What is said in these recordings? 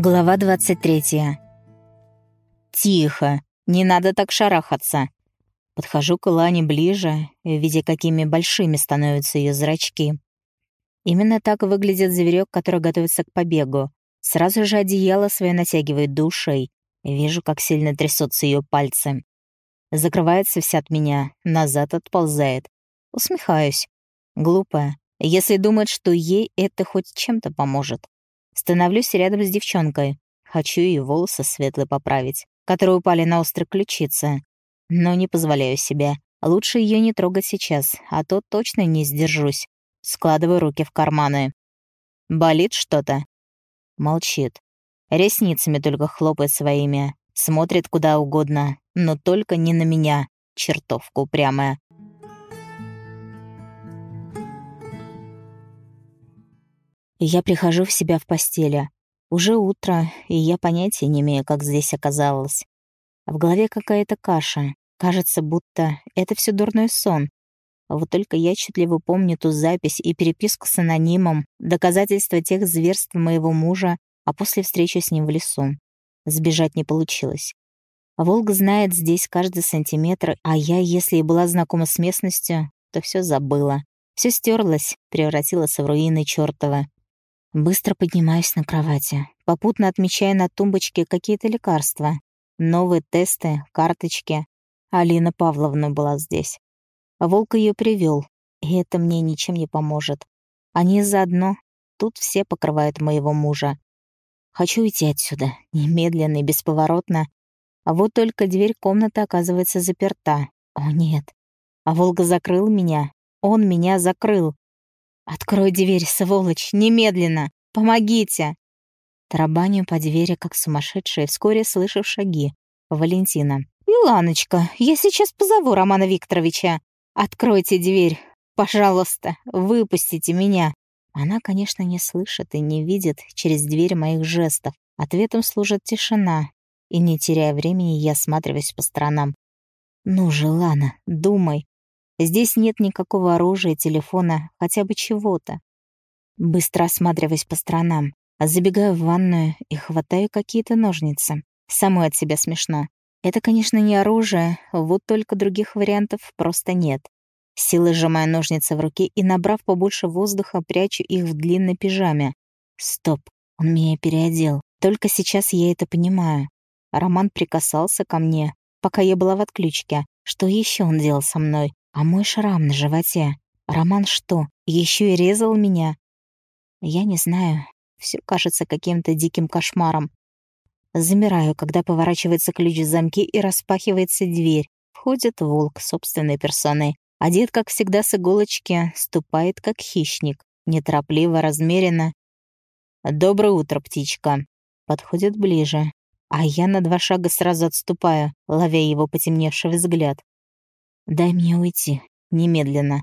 Глава 23. Тихо, не надо так шарахаться. Подхожу к Лане ближе, видя, какими большими становятся ее зрачки. Именно так выглядит зверек, который готовится к побегу. Сразу же одеяло свое натягивает до ушей. Вижу, как сильно трясутся ее пальцы. Закрывается вся от меня, назад отползает. Усмехаюсь. Глупая. Если думает, что ей это хоть чем-то поможет. Становлюсь рядом с девчонкой. Хочу ее волосы светлые поправить, которые упали на острые ключицы. Но не позволяю себе. Лучше ее не трогать сейчас, а то точно не сдержусь. Складываю руки в карманы. «Болит что-то?» Молчит. Ресницами только хлопает своими. Смотрит куда угодно, но только не на меня. Чертовка упрямая. Я прихожу в себя в постели. Уже утро, и я понятия не имею, как здесь оказалось. В голове какая-то каша. Кажется, будто это все дурной сон. Вот только я чутливо помню ту запись и переписку с анонимом, доказательства тех зверств моего мужа, а после встречи с ним в лесу. Сбежать не получилось. Волк знает здесь каждый сантиметр, а я, если и была знакома с местностью, то все забыла. Все стерлось, превратилось в руины чёртова. Быстро поднимаюсь на кровати, попутно отмечая на тумбочке какие-то лекарства. Новые тесты, карточки. Алина Павловна была здесь. Волк ее привел, и это мне ничем не поможет. Они заодно. Тут все покрывают моего мужа. Хочу уйти отсюда, немедленно и бесповоротно. А вот только дверь комнаты оказывается заперта. О, нет. А Волга закрыл меня. Он меня закрыл. «Открой дверь, сволочь, немедленно! Помогите!» Тарабаню по двери, как сумасшедшая, вскоре слышу шаги. Валентина. «Иланочка, я сейчас позову Романа Викторовича. Откройте дверь. Пожалуйста, выпустите меня». Она, конечно, не слышит и не видит через дверь моих жестов. Ответом служит тишина. И, не теряя времени, я осматриваюсь по сторонам. «Ну же, Лана, думай. Здесь нет никакого оружия, телефона, хотя бы чего-то. Быстро осматриваясь по сторонам, забегаю в ванную и хватаю какие-то ножницы. Самой от себя смешно. Это, конечно, не оружие, вот только других вариантов просто нет. Силой сжимаю ножницы в руке и, набрав побольше воздуха, прячу их в длинной пижаме. Стоп, он меня переодел. Только сейчас я это понимаю. Роман прикасался ко мне, пока я была в отключке. Что еще он делал со мной? А мой шрам на животе. Роман что, еще и резал меня? Я не знаю. Все кажется каким-то диким кошмаром. Замираю, когда поворачивается ключ в замке и распахивается дверь. Входит волк собственной персоной. Одет, как всегда, с иголочки, ступает, как хищник. Неторопливо, размеренно. «Доброе утро, птичка!» Подходит ближе. А я на два шага сразу отступаю, ловя его потемневший взгляд. «Дай мне уйти. Немедленно».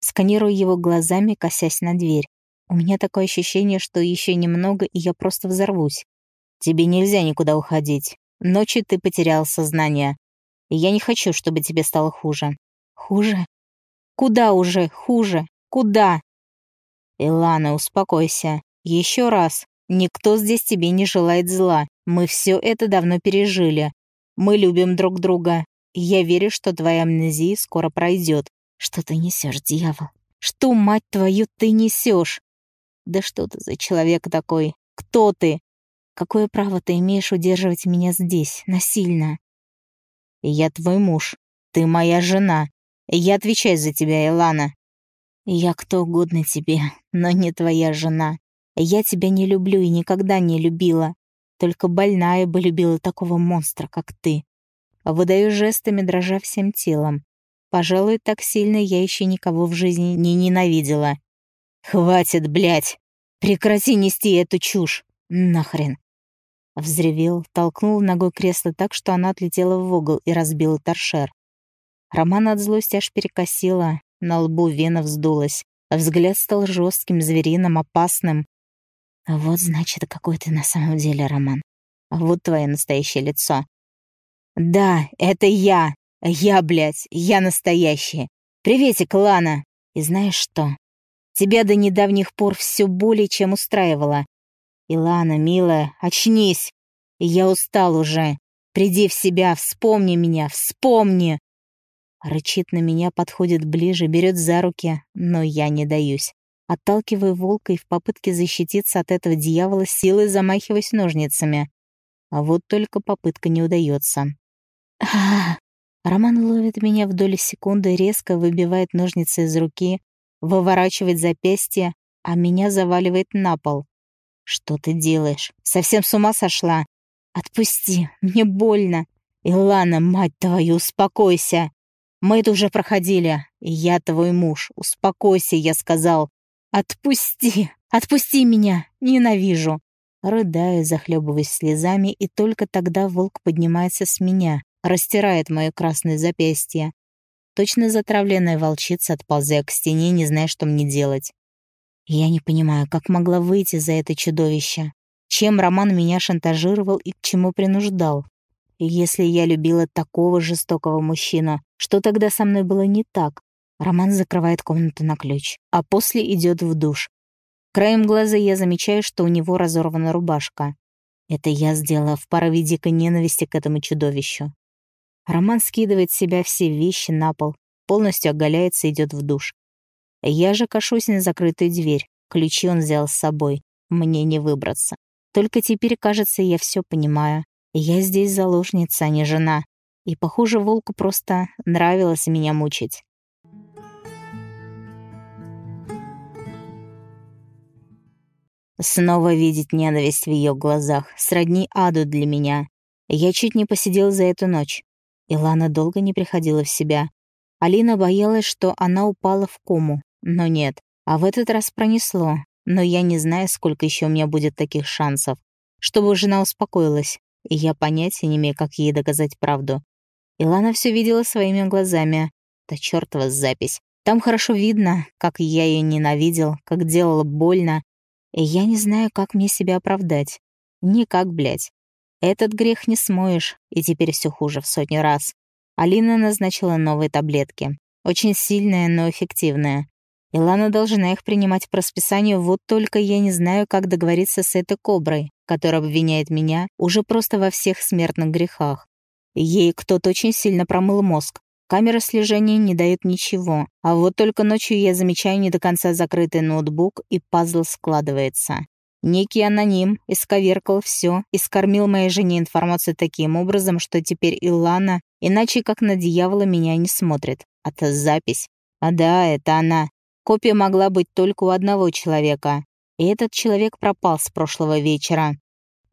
Сканирую его глазами, косясь на дверь. У меня такое ощущение, что еще немного, и я просто взорвусь. Тебе нельзя никуда уходить. Ночью ты потерял сознание. Я не хочу, чтобы тебе стало хуже. Хуже? Куда уже хуже? Куда? Илана, успокойся. Еще раз. Никто здесь тебе не желает зла. Мы все это давно пережили. Мы любим друг друга я верю, что твоя амнезия скоро пройдет. Что ты несешь, дьявол? Что, мать твою, ты несешь? Да что ты за человек такой? Кто ты? Какое право ты имеешь удерживать меня здесь, насильно? Я твой муж. Ты моя жена. Я отвечаю за тебя, Илана. Я кто угодно тебе, но не твоя жена. Я тебя не люблю и никогда не любила. Только больная бы любила такого монстра, как ты. Выдаю жестами, дрожа всем телом. Пожалуй, так сильно я еще никого в жизни не ненавидела. «Хватит, блядь! Прекрати нести эту чушь! Нахрен!» Взревел, толкнул ногой кресло так, что оно отлетело в угол и разбило торшер. Роман от злости аж перекосила, на лбу вена вздулась, взгляд стал жестким, звериным, опасным. «Вот, значит, какой ты на самом деле, Роман. Вот твое настоящее лицо. «Да, это я. Я, блядь, я настоящая. Приветик, Лана. И знаешь что? Тебя до недавних пор все более чем устраивало. «Илана, милая, очнись! Я устал уже. Приди в себя, вспомни меня, вспомни!» Рычит на меня, подходит ближе, берет за руки, но я не даюсь. Отталкиваю волка и в попытке защититься от этого дьявола силой замахиваюсь ножницами. А вот только попытка не удается. А Роман ловит меня в доли секунды, резко выбивает ножницы из руки, выворачивает запястье, а меня заваливает на пол. «Что ты делаешь? Совсем с ума сошла? Отпусти, мне больно. Илана, мать твою, успокойся. Мы это уже проходили. Я твой муж. Успокойся, я сказал. Отпусти, отпусти меня, ненавижу». Рыдаю, захлебываясь слезами, и только тогда волк поднимается с меня, растирает мое красное запястье. Точно затравленная волчица, отползая к стене, не зная, что мне делать. Я не понимаю, как могла выйти за это чудовище. Чем Роман меня шантажировал и к чему принуждал? если я любила такого жестокого мужчину, что тогда со мной было не так? Роман закрывает комнату на ключ, а после идет в душ. Краем глаза я замечаю, что у него разорвана рубашка. Это я сделала в порыве дикой ненависти к этому чудовищу. Роман скидывает с себя все вещи на пол, полностью оголяется и идет в душ. Я же кашусь на закрытую дверь. Ключи он взял с собой. Мне не выбраться. Только теперь, кажется, я все понимаю. Я здесь заложница, а не жена. И, похоже, волку просто нравилось меня мучить. Снова видеть ненависть в ее глазах, сродни аду для меня. Я чуть не посидел за эту ночь. Илана долго не приходила в себя. Алина боялась, что она упала в кому, но нет. А в этот раз пронесло. Но я не знаю, сколько еще у меня будет таких шансов. Чтобы жена успокоилась. И я понятия не имею, как ей доказать правду. Илана все видела своими глазами. Да чертова запись. Там хорошо видно, как я ее ненавидел, как делала больно. Я не знаю, как мне себя оправдать. Никак, блядь. Этот грех не смоешь, и теперь все хуже в сотню раз. Алина назначила новые таблетки. Очень сильные, но эффективные. Илана должна их принимать по расписанию, вот только я не знаю, как договориться с этой коброй, которая обвиняет меня уже просто во всех смертных грехах. Ей кто-то очень сильно промыл мозг. Камера слежения не дает ничего, а вот только ночью я замечаю не до конца закрытый ноутбук, и пазл складывается. Некий аноним исковеркал все и скормил моей жене информацию таким образом, что теперь Илана иначе как на дьявола меня не смотрит. Это запись. А да, это она. Копия могла быть только у одного человека. И этот человек пропал с прошлого вечера.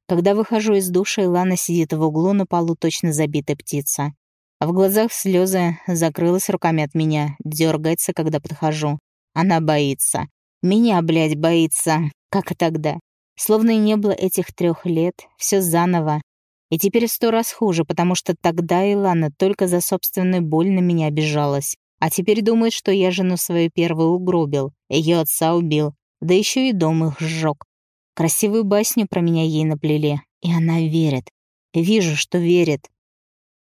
Когда выхожу из душа, Илана сидит в углу на полу, точно забитая птица. А в глазах слезы закрылась руками от меня, дергается, когда подхожу. Она боится. Меня, блядь, боится. Как и тогда. Словно и не было этих трех лет, все заново. И теперь сто раз хуже, потому что тогда Илана только за собственную боль на меня обижалась. А теперь думает, что я жену свою первую угробил, ее отца убил, да еще и дом их сжег. Красивую басню про меня ей наплели, и она верит. Вижу, что верит.